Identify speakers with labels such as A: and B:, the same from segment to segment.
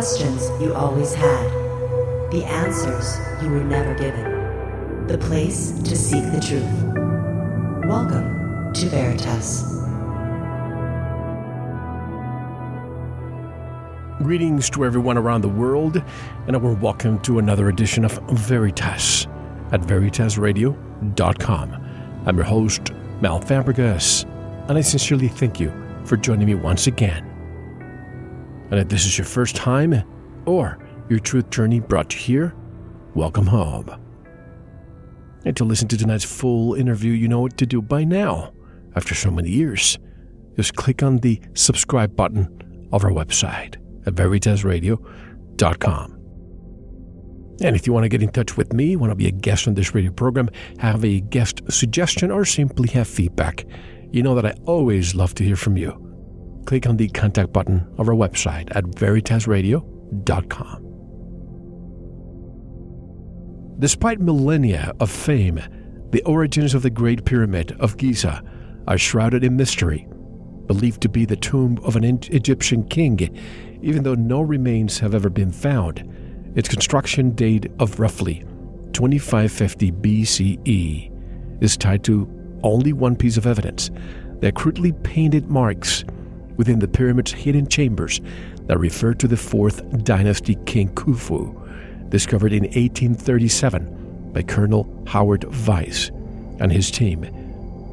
A: questions you always had, the answers you were never given, the place to seek the truth. Welcome to Veritas.
B: Greetings to everyone around the world, and a warm welcome to another edition of Veritas at VeritasRadio.com. I'm your host, Mel Fabregas, and I sincerely thank you for joining me once again. And if this is your first time or your truth journey brought you here, welcome home. And to listen to tonight's full interview, you know what to do by now. After so many years, just click on the subscribe button of our website at veritasradio.com. And if you want to get in touch with me, want to be a guest on this radio program, have a guest suggestion, or simply have feedback, you know that I always love to hear from you click on the contact button of our website at veritasradio.com. Despite millennia of fame, the origins of the Great Pyramid of Giza are shrouded in mystery, believed to be the tomb of an Egyptian king, even though no remains have ever been found. Its construction date of roughly 2550 BCE is tied to only one piece of evidence the crudely painted marks within the pyramid's hidden chambers that refer to the 4th Dynasty King Khufu, discovered in 1837 by Colonel Howard Vyse and his team.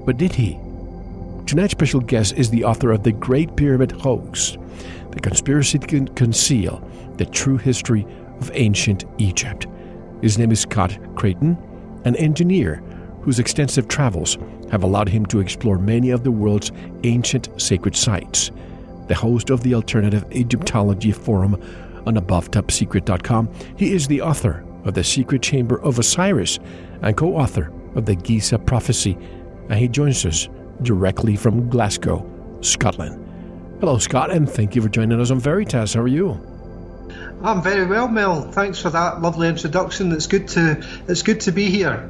B: But did he? Tonight's special guest is the author of The Great Pyramid Hoax, The Conspiracy to Conceal the True History of Ancient Egypt. His name is Scott Creighton, an engineer whose extensive travels have allowed him to explore many of the world's ancient sacred sites. The host of the Alternative Egyptology Forum on AboveTopSecret.com, he is the author of The Secret Chamber of Osiris and co author of the Giza Prophecy, and he joins us directly from Glasgow, Scotland. Hello, Scott, and thank you for joining us on Veritas. How are you?
C: I'm very well, Mel. Thanks for that lovely introduction. It's good to it's good to be here.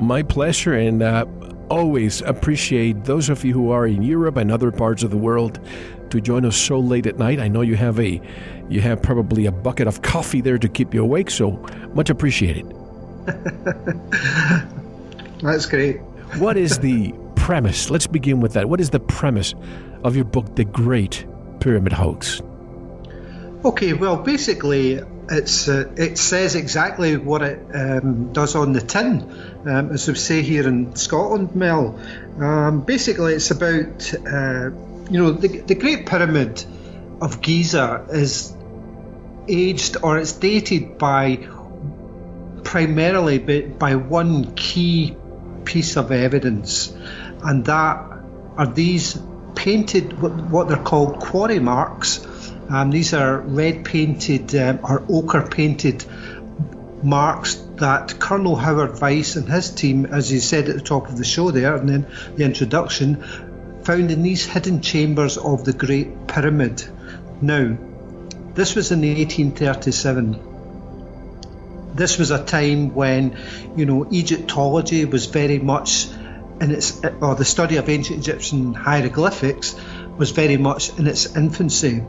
B: My pleasure, and uh, always appreciate those of you who are in Europe and other parts of the world to join us so late at night. I know you have a you have probably a bucket of coffee there to keep you awake, so much appreciated.
C: That's great.
B: what is the premise? Let's begin with that. What is the premise of your book, The Great Pyramid Hoax?
C: Okay, well, basically, it's uh, it says exactly what it um, does on the tin, um, as we say here in Scotland, Mel. Um, basically, it's about uh, you know the, the Great Pyramid of Giza is aged or it's dated by primarily by, by one key piece of evidence, and that are these painted what they're called quarry marks um, these are red painted um, or ochre painted marks that Colonel Howard Vyse and his team, as he said at the top of the show there, and then the introduction, found in these hidden chambers of the Great Pyramid. Now, this was in 1837. This was a time when, you know, Egyptology was very much in its, or the study of ancient Egyptian hieroglyphics was very much in its infancy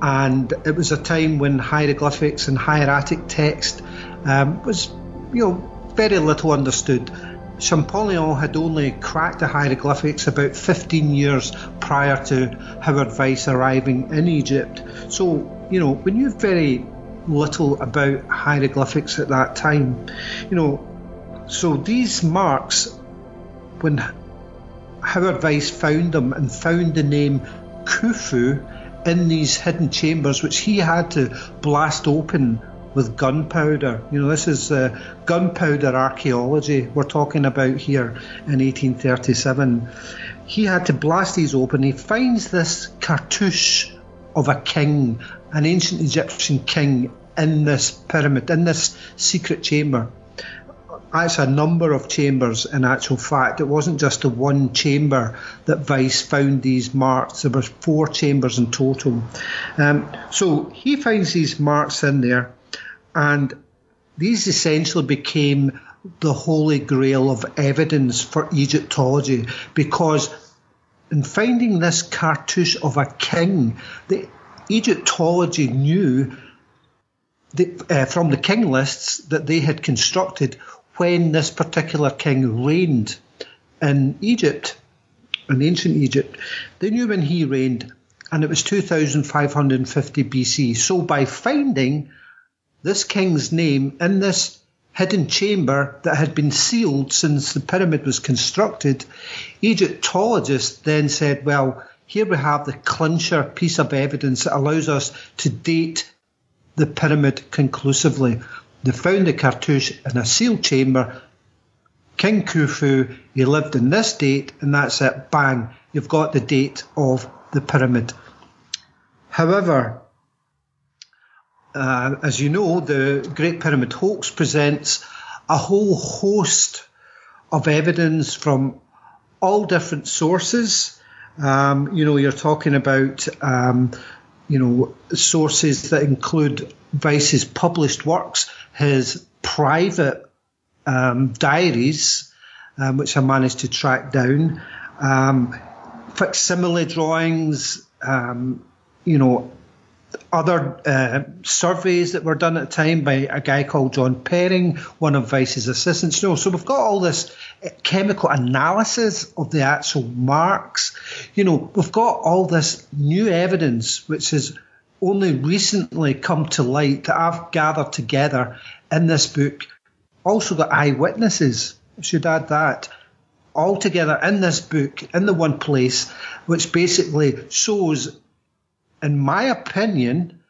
C: and it was a time when hieroglyphics and hieratic text um, was, you know, very little understood. Champollion had only cracked the hieroglyphics about 15 years prior to Howard Vyse arriving in Egypt. So, you know, we knew very little about hieroglyphics at that time. You know, so these marks, when Howard Vyse found them and found the name Khufu, in these hidden chambers, which he had to blast open with gunpowder. You know, this is uh, gunpowder archaeology we're talking about here in 1837. He had to blast these open. He finds this cartouche of a king, an ancient Egyptian king, in this pyramid, in this secret chamber actually a number of chambers in actual fact. It wasn't just the one chamber that Vyse found these marks. There were four chambers in total. Um, so he finds these marks in there, and these essentially became the holy grail of evidence for Egyptology because in finding this cartouche of a king, the Egyptology knew the, uh, from the king lists that they had constructed when this particular king reigned in Egypt, in ancient Egypt. They knew when he reigned, and it was 2550 BC. So by finding this king's name in this hidden chamber that had been sealed since the pyramid was constructed, Egyptologists then said, well, here we have the clincher piece of evidence that allows us to date the pyramid conclusively. They found the cartouche in a sealed chamber. King Khufu, he lived in this date, and that's it. Bang, you've got the date of the pyramid. However, uh, as you know, the Great Pyramid hoax presents a whole host of evidence from all different sources. Um, you know, you're talking about, um, you know, sources that include Vyse's published works, his private um, diaries, um, which I managed to track down, um, facsimile drawings, um, you know, other uh, surveys that were done at the time by a guy called John Perring, one of Vyse's assistants. You know, so we've got all this uh, chemical analysis of the actual marks. You know, we've got all this new evidence which has only recently come to light that I've gathered together in this book. Also got eyewitnesses. I should add that all together in this book in the one place, which basically shows in my opinion,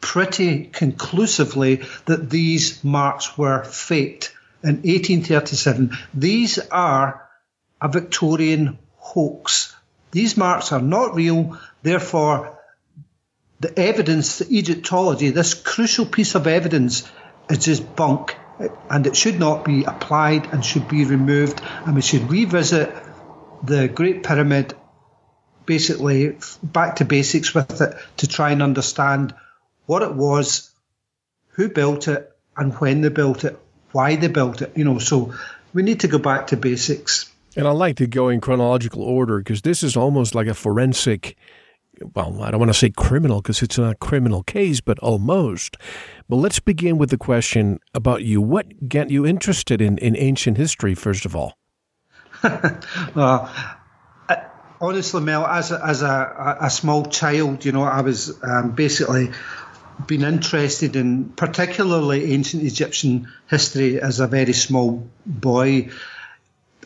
C: pretty conclusively that these marks were faked in 1837. These are a Victorian hoax. These marks are not real, therefore, the evidence, the Egyptology, this crucial piece of evidence is just bunk and it should not be applied and should be removed and we should revisit the Great Pyramid basically back to basics with it to try and understand what it was, who built it, and when they built it, why they built it. You know, so we need to go back to basics.
B: And I like to go in chronological order because this is almost like a forensic. Well, I don't want to say criminal because it's not a criminal case, but almost. But let's begin with the question about you. What got you interested in, in ancient history, first of all?
C: well, honestly, Mel, as a, as a, a small child, you know, I was um, basically been interested in particularly ancient Egyptian history as a very small boy.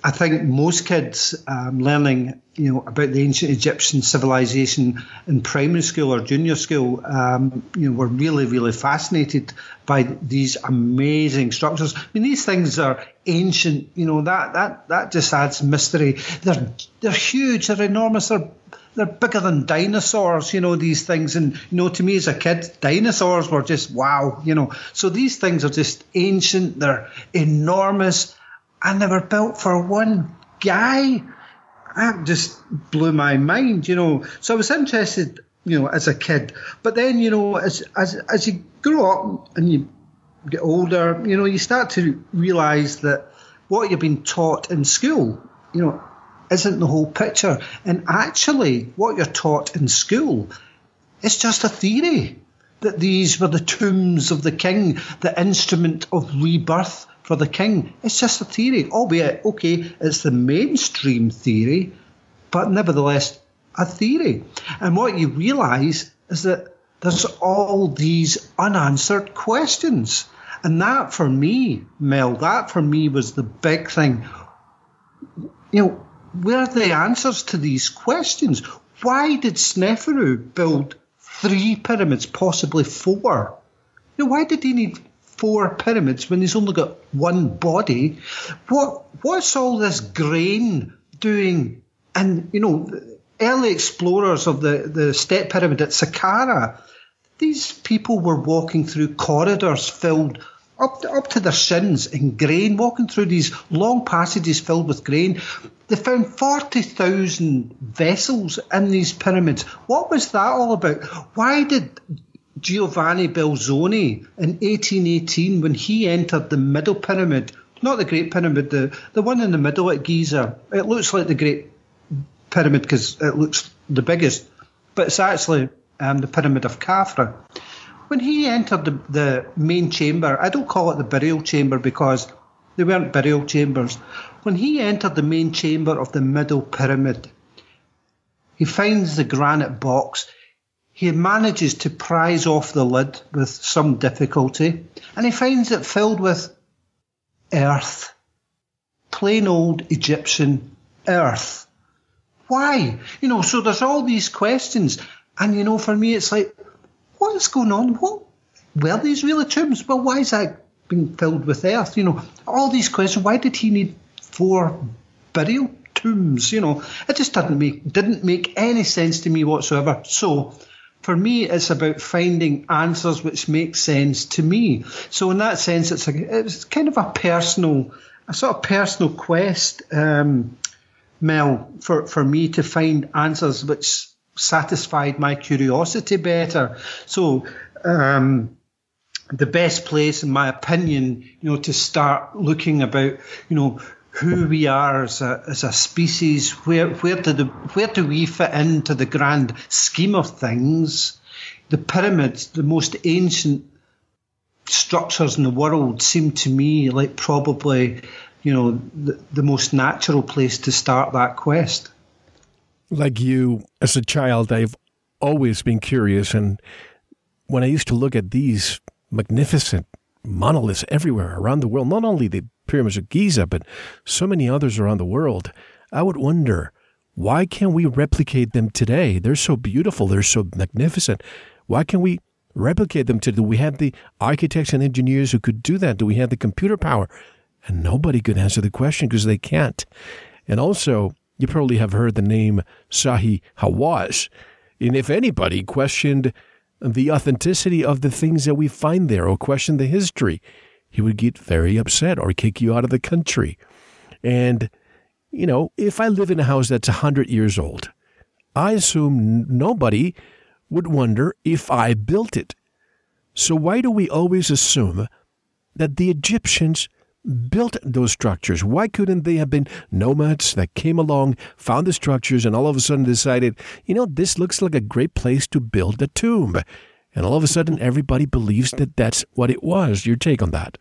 C: I think most kids um, learning, you know, about the ancient Egyptian civilization in primary school or junior school, um, you know, were really, really fascinated by these amazing structures. I mean, these things are ancient. You know, that that that just adds mystery. They're they're huge. They're enormous. They're they're bigger than dinosaurs, you know, these things. And, you know, to me as a kid, dinosaurs were just wow, you know. So these things are just ancient, they're enormous, and they were built for one guy. That just blew my mind, you know. So I was interested, you know, as a kid. But then, you know, as as as you grow up and you get older, you know, you start to realise that what you've been taught in school, you know, isn't the whole picture. And actually, what you're taught in school is just a theory that these were the tombs of the king, the instrument of rebirth for the king. It's just a theory, albeit, okay, it's the mainstream theory, but nevertheless a theory. And what you realise is that there's all these unanswered questions. And that for me, Mel, that for me was the big thing. You know, where are the answers to these questions? Why did Sneferu build three pyramids, possibly four? You know, why did he need four pyramids when he's only got one body? What what's all this grain doing? And you know, early explorers of the, the step pyramid at Saqqara, these people were walking through corridors filled up to, up to their shins in grain, walking through these long passages filled with grain. They found 40,000 vessels in these pyramids. What was that all about? Why did Giovanni Belzoni in 1818, when he entered the middle pyramid, not the Great Pyramid, the, the one in the middle at Giza, it looks like the Great Pyramid because it looks the biggest, but it's actually um, the Pyramid of Khafra when he entered the, the main chamber, I don't call it the burial chamber because they weren't burial chambers. When he entered the main chamber of the middle pyramid, he finds the granite box. He manages to prise off the lid with some difficulty, and he finds it filled with earth. Plain old Egyptian earth. Why? You know, so there's all these questions. And, you know, for me, it's like, what is going on? What were these really tombs? Well, why is that being filled with earth? You know, all these questions. Why did he need four burial tombs? You know, it just didn't make didn't make any sense to me whatsoever. So, for me, it's about finding answers which make sense to me. So, in that sense, it's a, it's kind of a personal, a sort of personal quest, um, Mel, for for me to find answers which satisfied my curiosity better. So, um, the best place, in my opinion, you know, to start looking about, you know, who we are as a, as a species, where where do the where do we fit into the grand scheme of things? The pyramids, the most ancient structures in the world, seem to me like probably, you know, the, the most natural place to start that quest
B: like you, as a child, I've always been curious. And when I used to look at these magnificent monoliths everywhere around the world, not only the pyramids of Giza, but so many others around the world, I would wonder why can't we replicate them today? They're so beautiful, they're so magnificent. Why can't we replicate them today? Do we have the architects and engineers who could do that? Do we have the computer power? And nobody could answer the question because they can't. And also, you probably have heard the name Zahi Hawass. And if anybody questioned the authenticity of the things that we find there or questioned the history, he would get very upset or kick you out of the country. And, you know, if I live in a house that's 100 years old, I assume nobody would wonder if I built it. So why do we always assume that the Egyptians built those structures? Why couldn't they have been nomads that came along, found the structures, and all of a sudden decided, you know, this looks like a great place to build a tomb? And all of a sudden, everybody believes that that's what it was. Your take on that?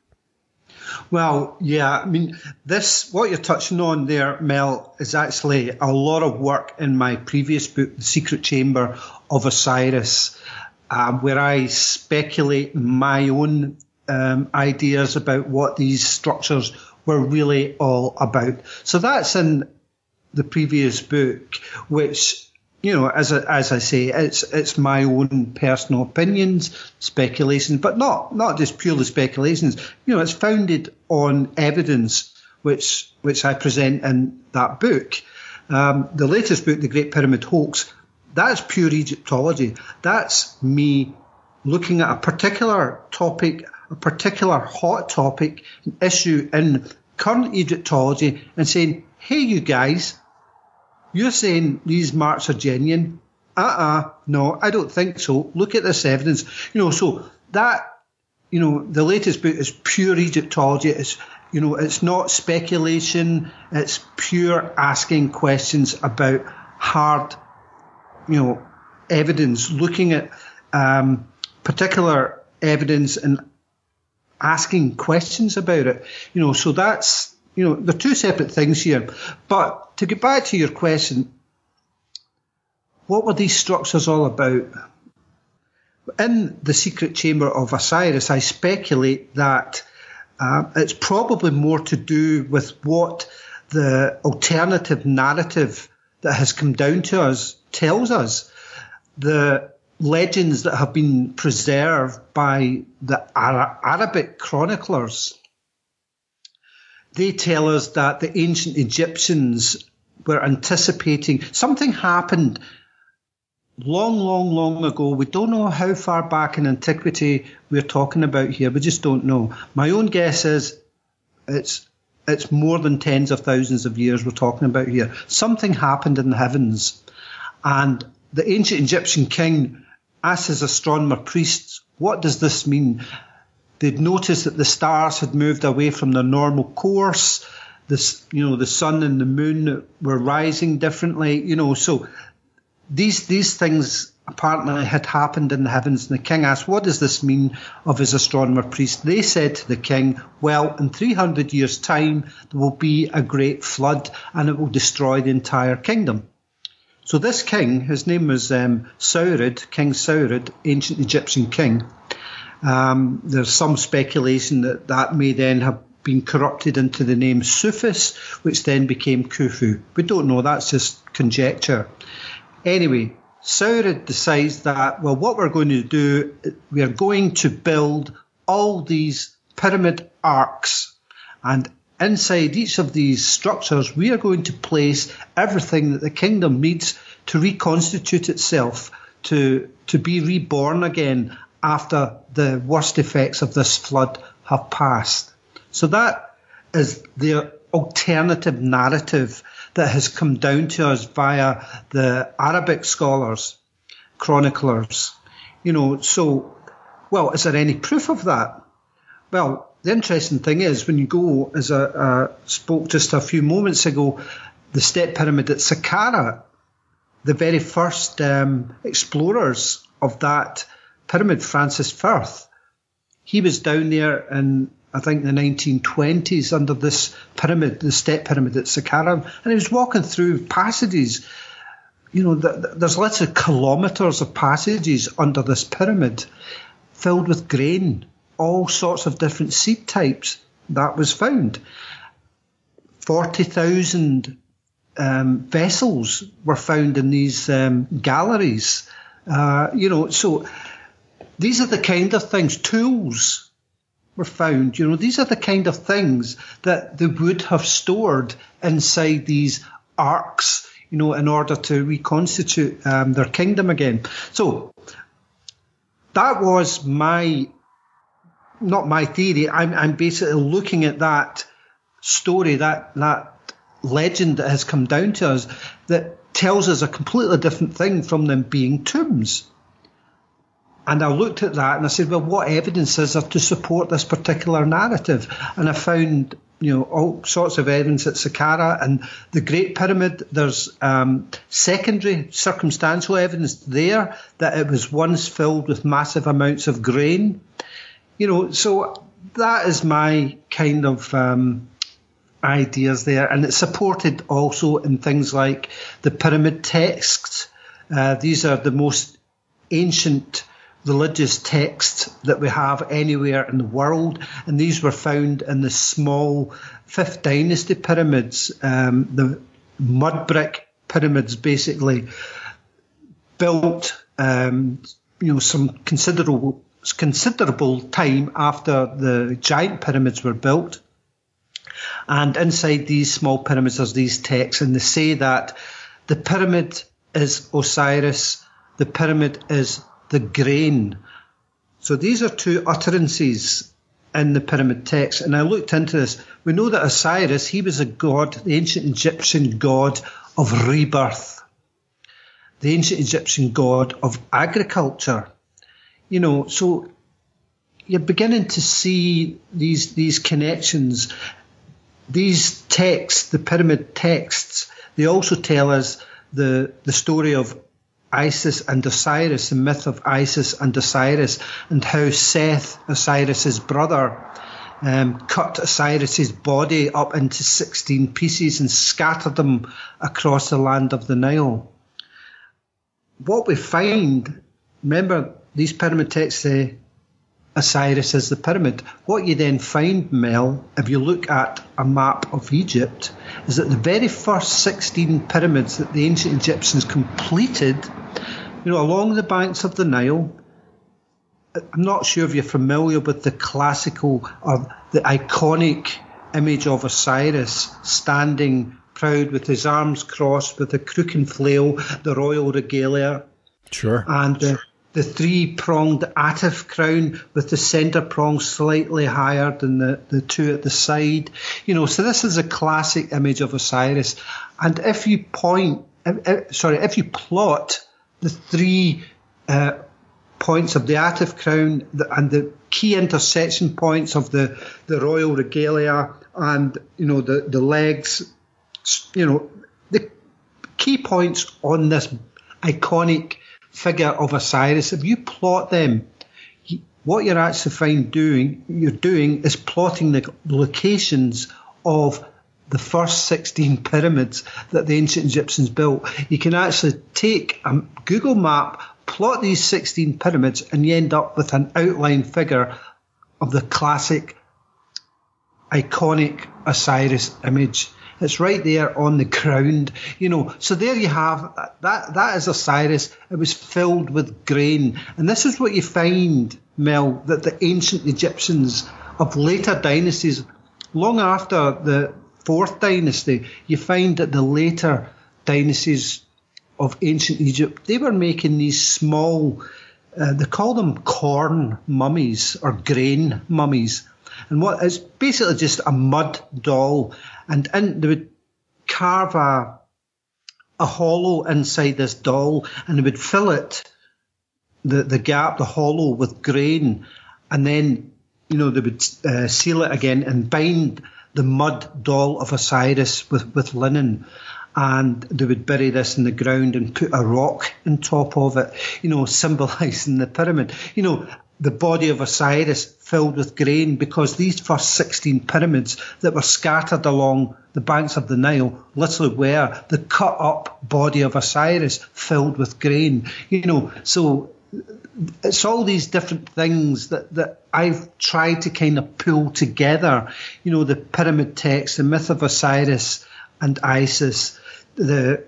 C: Well, yeah, I mean, this, what you're touching on there, Mel, is actually a lot of work in my previous book, The Secret Chamber of Osiris, um, where I speculate my own um, ideas about what these structures were really all about. So that's in the previous book, which you know, as I, as I say, it's it's my own personal opinions, speculations, but not not just purely speculations. You know, it's founded on evidence, which which I present in that book. Um, the latest book, The Great Pyramid Hoax, that's pure Egyptology. That's me looking at a particular topic a particular hot topic, an issue in current Egyptology and saying, hey, you guys, you're saying these marks are genuine. Uh-uh, no, I don't think so. Look at this evidence. You know, so that, you know, the latest book is pure Egyptology. It's, you know, it's not speculation. It's pure asking questions about hard, you know, evidence, looking at um, particular evidence and asking questions about it. You know, so that's, you know, they're two separate things here. But to get back to your question, what were these structures all about? In the secret chamber of Osiris, I speculate that uh, it's probably more to do with what the alternative narrative that has come down to us tells us. The legends that have been preserved by the Arabic chroniclers. They tell us that the ancient Egyptians were anticipating something happened long, long, long ago. We don't know how far back in antiquity we're talking about here. We just don't know. My own guess is it's it's more than tens of thousands of years we're talking about here. Something happened in the heavens, and the ancient Egyptian king asked his astronomer priests, what does this mean? They'd noticed that the stars had moved away from their normal course. This, you know, the sun and the moon were rising differently, you know, so these, these things apparently had happened in the heavens. And the king asked, What does this mean of his astronomer priest? They said to the king, Well, in 300 years' time, there will be a great flood and it will destroy the entire kingdom. So this king, his name was um, Saurid, King Saurid, ancient Egyptian king. Um, there's some speculation that that may then have been corrupted into the name Suphis, which then became Khufu. We don't know, that's just conjecture. Anyway, Saurid decides that, well, what we're going to do, we are going to build all these pyramid arcs. And inside each of these structures, we are going to place everything that the kingdom needs to reconstitute itself, to, to be reborn again after the worst effects of this flood have passed. So that is the alternative narrative that has come down to us via the Arabic scholars, chroniclers. You know, so, well, is there any proof of that? Well, the interesting thing is when you go, as I uh, spoke just a few moments ago, the step pyramid at Saqqara, the very first um, explorers of that pyramid, Francis Firth, he was down there in I think the 1920s under this pyramid, the step pyramid at Saqqara, and he was walking through passages. You know, there's lots of kilometres of passages under this pyramid filled with grain, all sorts of different seed types. That was found. 40,000 um, vessels were found in these um, galleries. Uh, you know, so these are the kind of things, tools were found. You know, these are the kind of things that they would have stored inside these arks, you know, in order to reconstitute um, their kingdom again. So that was my, not my theory. I'm, I'm basically looking at that story, that that legend that has come down to us that tells us a completely different thing from them being tombs. And I looked at that and I said, well, what evidence is there to support this particular narrative? And I found, you know, all sorts of evidence at Saqqara and the Great Pyramid. There's um, secondary circumstantial evidence there that it was once filled with massive amounts of grain. You know, so that is my kind of um, ideas there, and it's supported also in things like the pyramid texts. Uh, these are the most ancient religious texts that we have anywhere in the world, and these were found in the small Fifth Dynasty pyramids, um, the mud brick pyramids, basically built, um, you know, some considerable considerable time after the giant pyramids were built. And inside these small pyramids, there's these texts, and they say that the pyramid is Osiris, the pyramid is the grain. So these are two utterances in the pyramid text. And I looked into this. We know that Osiris, he was a god, the ancient Egyptian god of rebirth, the ancient Egyptian god of agriculture. You know, so you're beginning to see these these connections. These texts, the pyramid texts, they also tell us the the story of Isis and Osiris, the myth of Isis and Osiris, and how Seth, Osiris's brother, um, cut Osiris's body up into 16 pieces and scattered them across the land of the Nile. What we find, remember, these pyramid texts say Osiris is the pyramid. What you then find, Mel, if you look at a map of Egypt, is that the very first 16 pyramids that the ancient Egyptians completed, you know, along the banks of the Nile, I'm not sure if you're familiar with the classical or the iconic image of Osiris standing proud with his arms crossed, with a crook and flail, the royal regalia.
B: Sure.
C: And uh, the three pronged Atef crown with the centre prong slightly higher than the, the two at the side. You know, so this is a classic image of Osiris. And if you point, sorry, if you plot the three uh, points of the Atef crown and the key intersection points of the, the royal regalia and, you know, the, the legs, you know, the key points on this iconic figure of Osiris, if you plot them, what you're actually find doing you're doing is plotting the locations of the first 16 pyramids that the ancient Egyptians built. You can actually take a Google map, plot these 16 pyramids, and you end up with an outline figure of the classic, iconic Osiris image. It's right there on the ground, you know. So there you have that. That is Osiris. It was filled with grain, and this is what you find, Mel, that the ancient Egyptians of later dynasties, long after the fourth dynasty, you find that the later dynasties of ancient Egypt, they were making these small, uh, they call them corn mummies or grain mummies. And what it's basically just a mud doll, and in, they would carve a a hollow inside this doll, and they would fill it the the gap, the hollow, with grain, and then you know they would uh, seal it again and bind the mud doll of Osiris with with linen. And they would bury this in the ground and put a rock on top of it, you know, symbolising the pyramid. You know, the body of Osiris filled with grain because these first 16 pyramids that were scattered along the banks of the Nile literally were the cut up body of Osiris filled with grain. You know, so it's all these different things that, that I've tried to kind of pull together. You know, the pyramid text, the myth of Osiris and Isis, the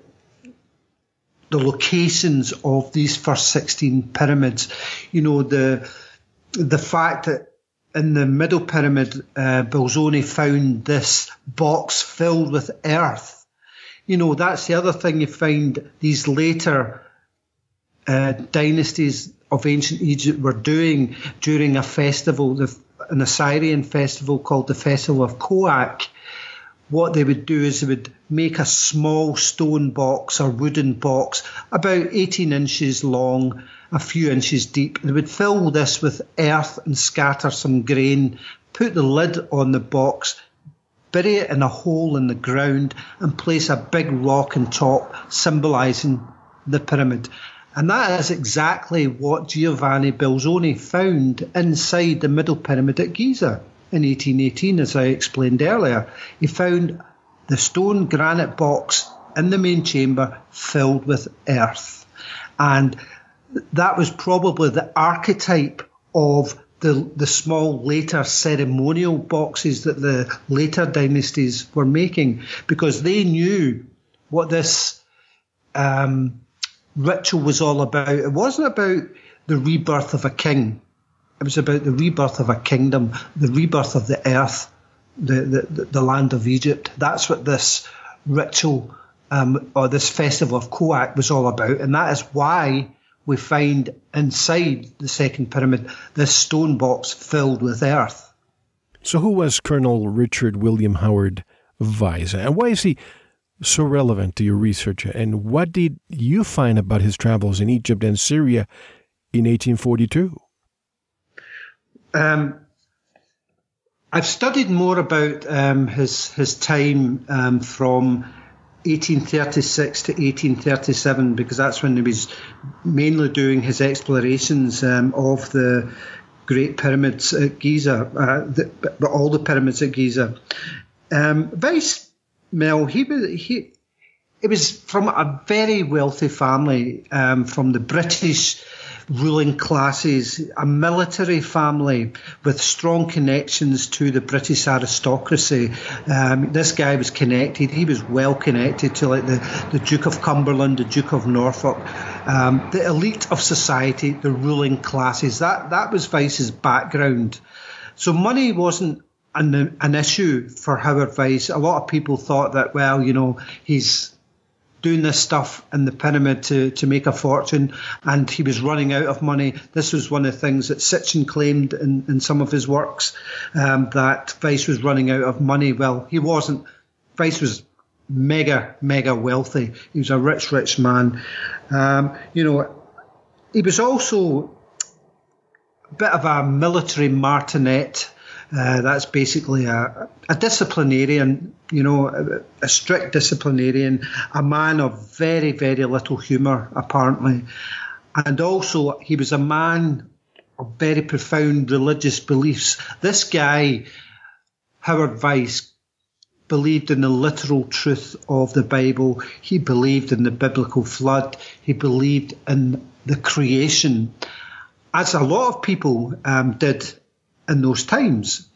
C: the locations of these first 16 pyramids. You know, the the fact that in the middle pyramid, uh, Belzoni found this box filled with earth. You know, that's the other thing you find these later uh, dynasties of ancient Egypt were doing during a festival, the, an Osirian festival called the Festival of Khoak what they would do is they would make a small stone box or wooden box about 18 inches long, a few inches deep. They would fill this with earth and scatter some grain, put the lid on the box, bury it in a hole in the ground, and place a big rock on top, symbolising the pyramid. And that is exactly what Giovanni Belzoni found inside the middle pyramid at Giza in 1818, as I explained earlier. He found the stone granite box in the main chamber filled with earth. And that was probably the archetype of the, the small later ceremonial boxes that the later dynasties were making because they knew what this um, ritual was all about. It wasn't about the rebirth of a king. It was about the rebirth of a kingdom, the rebirth of the earth, the, the, the land of Egypt. That's what this ritual um, or this festival of Koak was all about. And that is why we find inside the second pyramid this stone box filled with earth.
B: So, who was Colonel Richard William Howard Vyse? And why is he so relevant to your research? And what did you find about his travels in Egypt and Syria in 1842?
C: Um, I've studied more about um, his his time um, from 1836 to 1837 because that's when he was mainly doing his explorations um, of the Great Pyramids at Giza, uh, the, all the pyramids at Giza. Um, Vyse Mel, he was he. It was from a very wealthy family um, from the British ruling classes, a military family with strong connections to the British aristocracy. Um, this guy was connected, he was well connected to like the, the Duke of Cumberland, the Duke of Norfolk, um, the elite of society, the ruling classes. That, that was Vyse's background. So money wasn't an, an issue for Howard Vyse. A lot of people thought that, well, you know, he's doing this stuff in the pyramid to, to make a fortune, and he was running out of money. This was one of the things that Sitchin claimed in, in some of his works um, that Vyse was running out of money. Well, he wasn't. Vyse was mega, mega wealthy. He was a rich, rich man. Um, you know, he was also a bit of a military martinet. Uh, that's basically a, a, disciplinarian, you know, a, a, strict disciplinarian, a man of very, very little humour, apparently. and also he was a man of very profound religious beliefs. This guy, Howard Vyse, believed in the literal truth of the Bible. He believed in the biblical flood. He believed in the creation, as a lot of people um, did in those times.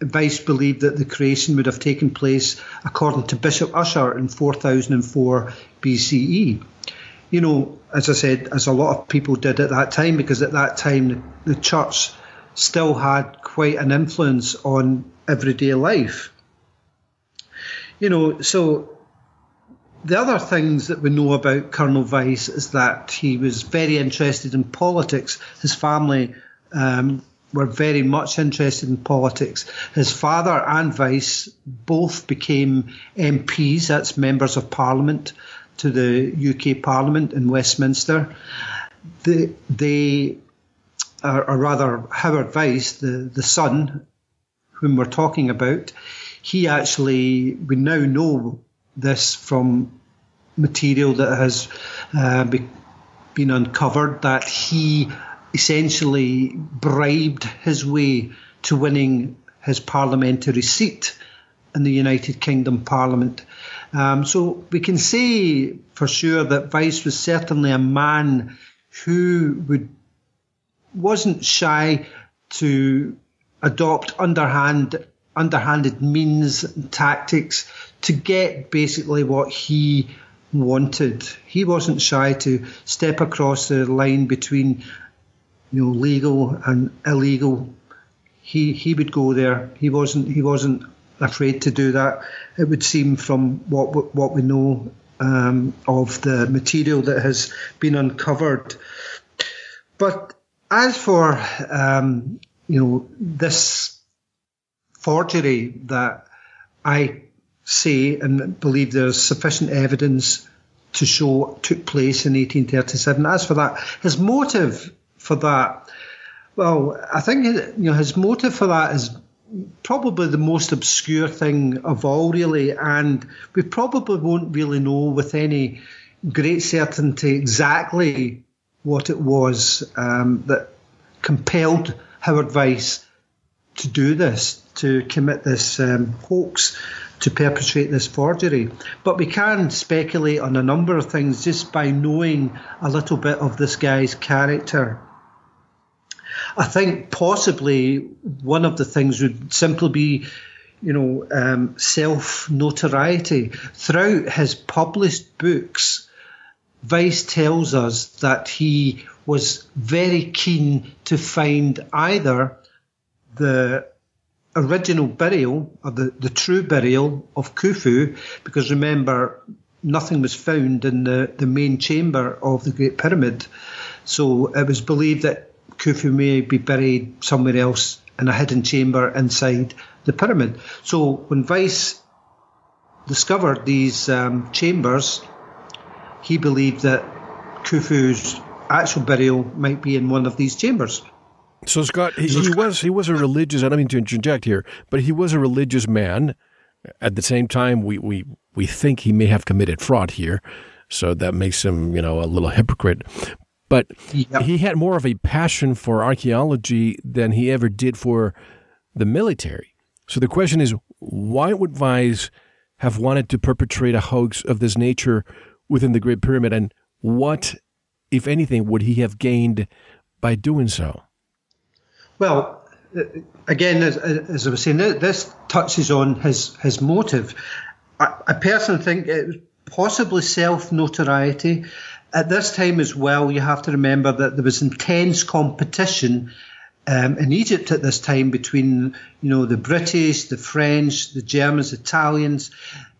C: Vyse believed that the creation would have taken place according to Bishop Ussher in 4004 BCE. You know, as I said, as a lot of people did at that time, because at that time the church still had quite an influence on everyday life. You know, so the other things that we know about Colonel Vyse is that he was very interested in politics. His family um, were very much interested in politics. His father and Vyse both became MPs, that's members of parliament, to the UK Parliament in Westminster. The, they, or rather, Howard Vyse, the, the son, whom we're talking about, he actually, we now know this from material that has uh, be, been uncovered that he essentially bribed his way to winning his parliamentary seat in the United Kingdom Parliament. Um, so we can say for sure that Vyse was certainly a man who would wasn't shy to adopt underhand underhanded means and tactics to get basically what he wanted. He wasn't shy to step across the line between you know legal and illegal. He he would go there. He wasn't he wasn't afraid to do that. It would seem from what what we know um, of the material that has been uncovered. But as for um, you know this forgery that I say and believe there's sufficient evidence to show took place in 1837. As for that, his motive for that, well, I think you know his motive for that is probably the most obscure thing of all, really, and we probably won't really know with any great certainty exactly what it was um, that compelled Howard Vyse to do this, to commit this um, hoax, to perpetrate this forgery. But we can speculate on a number of things just by knowing a little bit of this guy's character. I think possibly one of the things would simply be, you know, um, self notoriety. Throughout his published books, Vyse tells us that he was very keen to find either the original burial or the, the true burial of Khufu, because remember, nothing was found in the, the main chamber of the Great Pyramid. So it was believed that Khufu may be buried somewhere else in a hidden chamber inside the pyramid. So when Vyse discovered these um, chambers, he believed that Khufu's actual burial might be in one of these chambers.
B: So Scott, he, he was he was a religious. I don't mean to interject here, but he was a religious man. At the same time, we we we think he may have committed fraud here, so that makes him you know a little hypocrite. But yep. he had more of a passion for archaeology than he ever did for the military. So the question is, why would Vyse have wanted to perpetrate a hoax of this nature within the Great Pyramid, and what, if anything, would he have gained by doing so?
C: Well, uh, again, as, as I was saying, this touches on his his motive. I, I personally think it was possibly self notoriety at this time as well, you have to remember that there was intense competition um, in Egypt at this time between, you know, the British, the French, the Germans, Italians.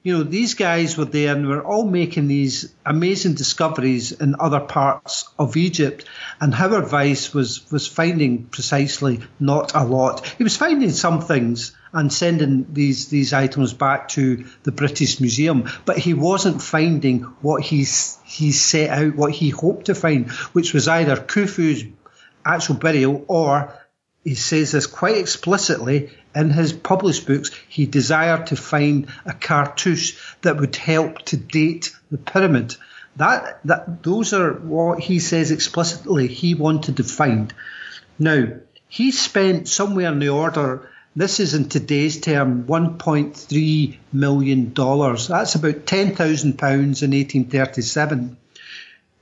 C: You know, these guys were there and were all making these amazing discoveries in other parts of Egypt. And Howard Vyse was, was finding precisely not a lot. He was finding some things, and sending these these items back to the British Museum. But he wasn't finding what he's he set out, what he hoped to find, which was either Khufu's actual burial or he says this quite explicitly in his published books. He desired to find a cartouche that would help to date the pyramid. That that those are what he says explicitly he wanted to find. Now he spent somewhere in the order. This is in today's term, 1.3 million dollars. That's about 10,000 pounds in 1837.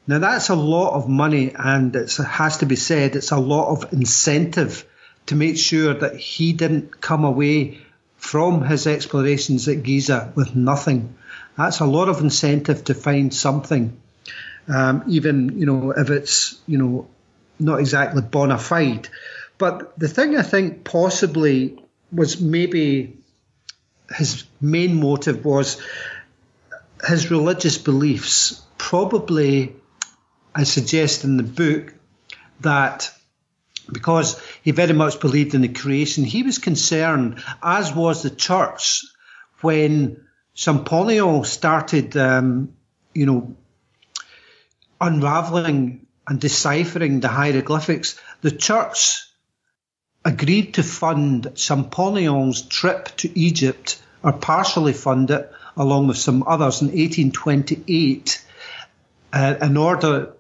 C: Now that's a lot of money, and it has to be said, it's a lot of incentive to make sure that he didn't come away from his explorations at Giza with nothing. That's a lot of incentive to find something, um, even you know if it's you know not exactly bona fide. But the thing I think possibly was maybe his main motive was his religious beliefs. Probably, I suggest in the book that because he very much believed in the creation. He was concerned, as was the church, when Champollion started, um, you know, unraveling and deciphering the hieroglyphics. The church agreed to fund Champollion's trip to Egypt, or partially fund it, along with some others, in 1828, uh, in order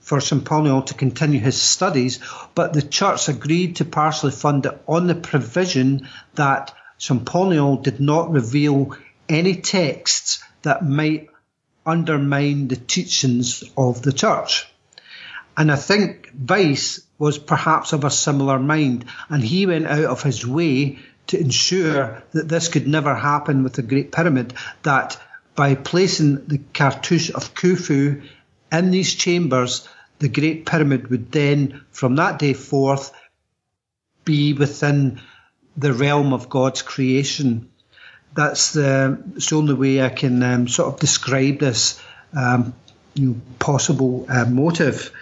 C: for Champollion to continue his studies, but the church agreed to partially fund it on the provision that Champollion did not reveal any texts that might undermine the teachings of the church. And I think Vyse was perhaps of a similar mind, and he went out of his way to ensure that this could never happen with the Great Pyramid, that by placing the cartouche of Khufu in these chambers, the Great Pyramid would then, from that day forth, be within the realm of God's creation. That's the, it's the only way I can um, sort of describe this um, you know, possible uh, motive.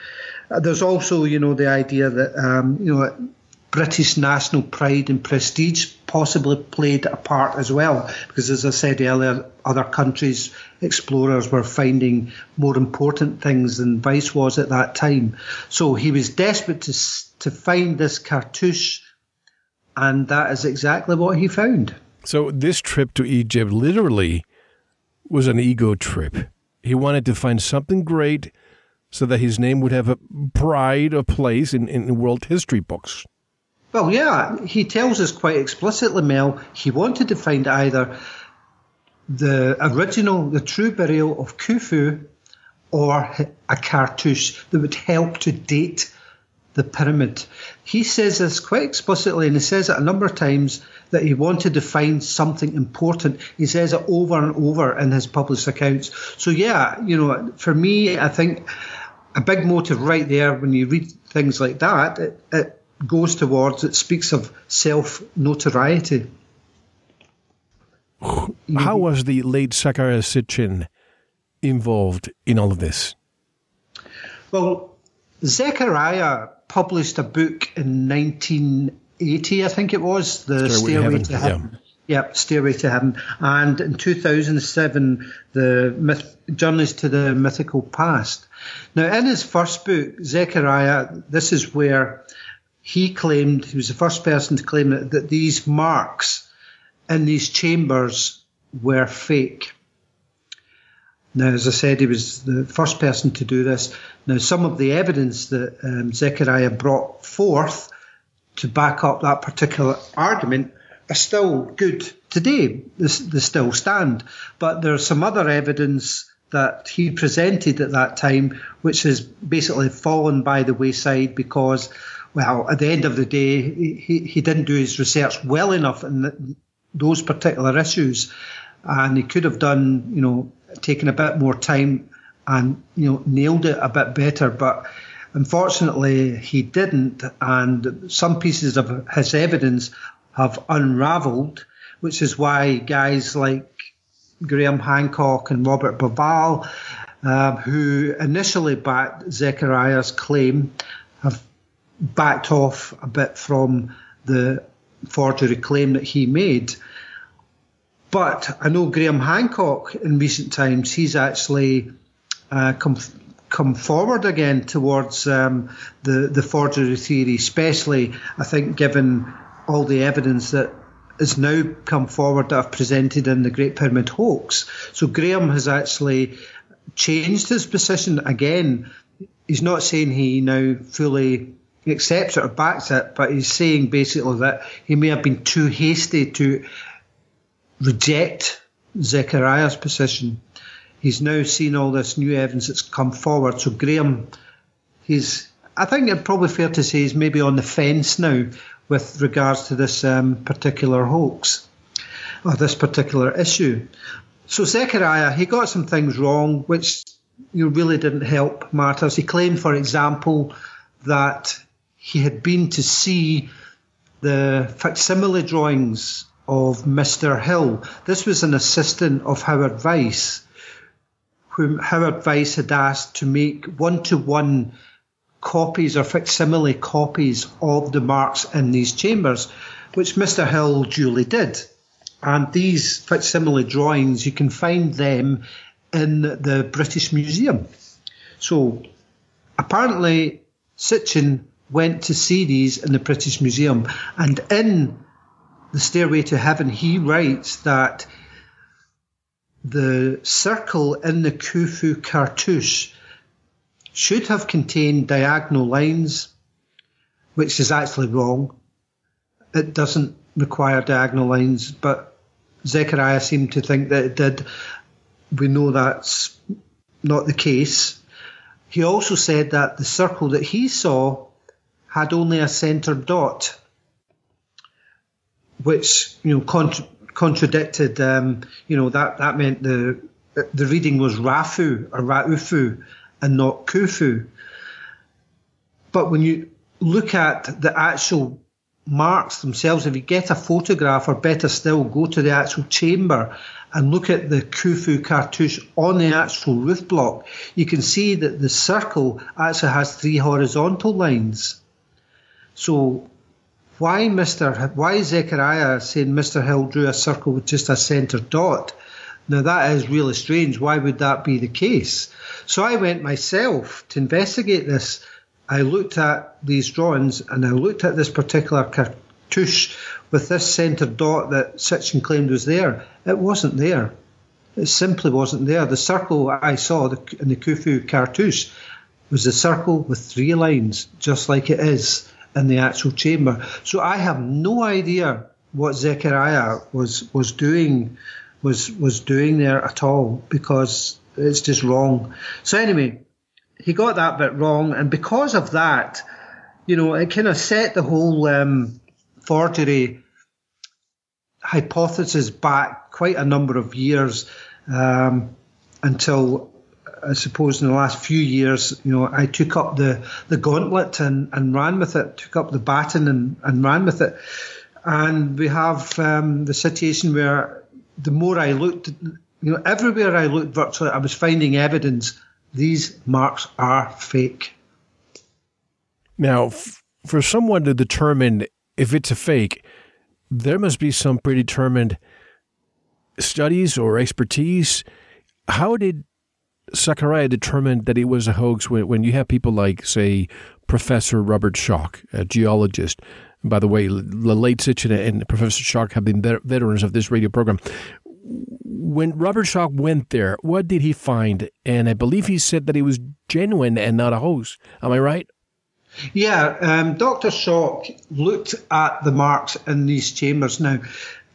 C: Uh, there's also, you know, the idea that um, you know British national pride and prestige possibly played a part as well, because as I said earlier, other countries' explorers were finding more important things than Vyse was at that time. So he was desperate to, to find this cartouche, and that is exactly what he found.
B: So this trip to Egypt literally was an ego trip. He wanted to find something great so that his name would have a pride, of place in, in world history books.
C: Well, yeah, he tells us quite explicitly, Mel, he wanted to find either the original, the true burial of Khufu or a cartouche that would help to date the pyramid. He says this quite explicitly, and he says it a number of times that he wanted to find something important. He says it over and over in his published accounts. So, yeah, you know, for me, I think a big motive right there when you read things like that, it, it goes towards, it speaks of self notoriety.
B: How was the late Zecharia Sitchin involved in all of this?
C: Well, Zecharia published a book in 1980, I think it was, The Stairway, Stairway to, to Heaven. Yep, Stairway to Heaven. And in 2007, the myth, Journeys to the Mythical Past. Now, in his first book, Zecharia, this is where he claimed, he was the first person to claim that, that these marks in these chambers were fake. Now, as I said, he was the first person to do this. Now, some of the evidence that um, Zecharia brought forth to back up that particular argument are still good today. They, still stand. But there's some other evidence that he presented at that time, which has basically fallen by the wayside because well, at the end of the day, he, he didn't do his research well enough in those particular issues, and he could have done, you know, taken a bit more time and you know nailed it a bit better, but unfortunately he didn't, and some pieces of his evidence have unravelled, which is why guys like Graham Hancock and Robert Bauval, uh, who initially backed Zecharia's claim, have backed off a bit from the forgery claim that he made. But I know Graham Hancock in recent times, he's actually uh, come come forward again towards um, the the forgery theory, especially I think given all the evidence that has now come forward that I've presented in the Great Pyramid hoax. So Graham has actually changed his position again. He's not saying he now fully accepts it or backs it, but he's saying basically that he may have been too hasty to reject Zecharia's position. He's now seen all this new evidence that's come forward. So Graham, he's, I think it's probably fair to say he's maybe on the fence now with regards to this um, particular hoax or this particular issue. So Zecharia, he got some things wrong, which you know, really didn't help matters. He claimed, for example, that he had been to see the facsimile drawings of Mr. Hill. This was an assistant of Howard Vyse, whom Howard Vyse had asked to make one to one copies or facsimile copies of the marks in these chambers, which Mr. Hill duly did. And these facsimile drawings, you can find them in the British Museum. So apparently, Sitchin went to see these in the British Museum. And in The Stairway to Heaven, he writes that the circle in the Khufu cartouche should have contained diagonal lines, which is actually wrong. It doesn't require diagonal lines, but Zecharia seemed to think that it did. We know that's not the case. He also said that the circle that he saw had only a centre dot, which you know contra- contradicted. Um, you know that that meant the the reading was Rafu or Raufu and not Khufu. But when you look at the actual marks themselves, if you get a photograph, or better still, go to the actual chamber and look at the Khufu cartouche on the actual roof block, you can see that the circle actually has three horizontal lines. So why Mr. Why Zecharia saying Mr. Hill drew a circle with just a centre dot? Now that is really strange. Why would that be the case? So I went myself to investigate this. I looked at these drawings and I looked at this particular cartouche with this centre dot that Sitchin claimed was there. It wasn't there. It simply wasn't there. The circle I saw in the Khufu cartouche was a circle with three lines, just like it is in the actual chamber. So I have no idea what Zecharia was was doing was was doing there at all because it's just wrong. So anyway, he got that bit wrong, and because of that, you know, it kind of set the whole um, forgery hypothesis back quite a number of years um, until I suppose in the last few years, you know, I took up the, the gauntlet and, and ran with it, took up the baton and, and ran with it. And we have um, the situation where the more I looked, you know, everywhere I looked virtually, I was finding evidence these marks are fake.
B: Now, f- for someone to determine if it's a fake, there must be some predetermined studies or expertise. How did Zecharia determined that it was a hoax when, when you have people like, say, Professor Robert Schoch, a geologist. By the way, the late Sitchin and Professor Schoch have been veterans of this radio program. When Robert Schoch went there, what did he find? And I believe he said that it was genuine and not a hoax. Am I right?
C: Yeah, um, Dr. Schoch looked at the marks in these chambers. Now,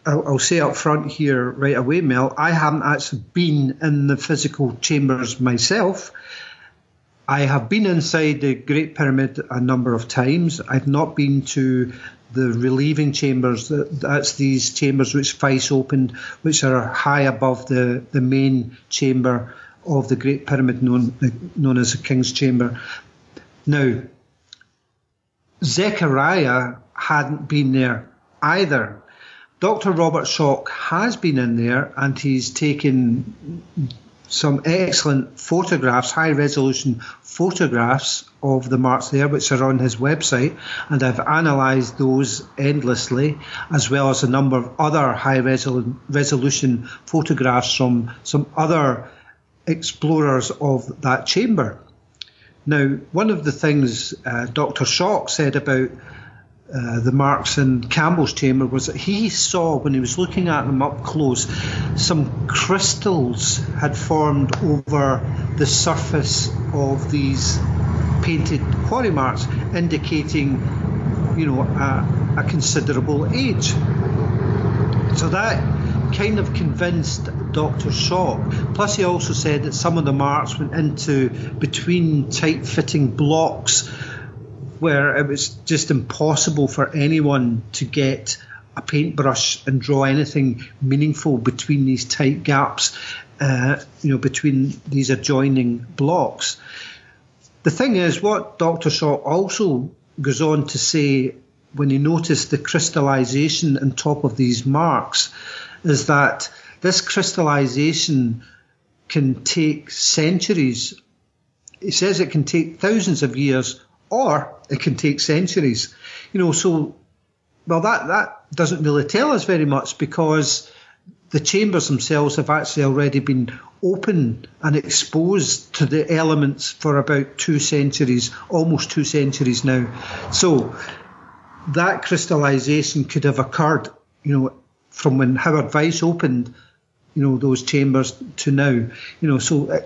C: I'll, I'll, say up front here right away, Mel, I haven't actually been in the physical chambers myself. I have been inside the Great Pyramid a number of times. I've not been to the relieving chambers. That's these chambers which Vyse opened, which are high above the, the main chamber of the Great Pyramid, known, known as the King's Chamber. Now, Zecharia hadn't been there either. Dr. Robert Schoch has been in there and he's taken some excellent photographs, high resolution photographs of the marks there, which are on his website, and I've analysed those endlessly, as well as a number of other high resolution photographs from some other explorers of that chamber. Now, one of the things uh, Dr. Schoch said about uh, the marks in Campbell's chamber was that he saw, when he was looking at them up close, some crystals had formed over the surface of these painted quarry marks, indicating, you know, a, a considerable age. So that kind of convinced Dr. Schoch. Plus, he also said that some of the marks went into between tight fitting blocks where it was just impossible for anyone to get a paintbrush and draw anything meaningful between these tight gaps, uh, you know, between these adjoining blocks. The thing is, what Dr. Schoch also goes on to say when he noticed the crystallization on top of these marks is that this crystallization can take centuries. He says it can take thousands of years or it can take centuries. You know, so well that that doesn't really tell us very much because the chambers themselves have actually already been open and exposed to the elements for about two centuries, almost two centuries now. So that crystallization could have occurred, you know, from when Howard Vyse opened, you know, those chambers to now. You know, so uh,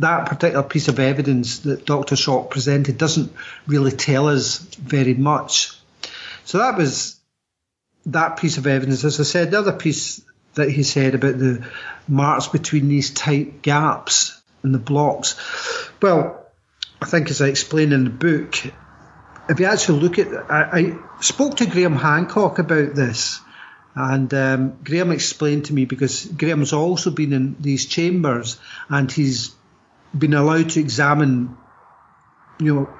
C: that particular piece of evidence that Dr. Schoch presented doesn't really tell us very much. So that was that piece of evidence. As I said, the other piece that he said about the marks between these tight gaps in the blocks. Well, I think as I explained in the book, if you actually look at, I, I spoke to Graham Hancock about this, and um, Graham explained to me because Graham's also been in these chambers and he's been allowed to examine, you know,